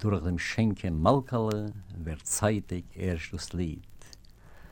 durch dem Schenke Malkale wird zeitig erst das Lied.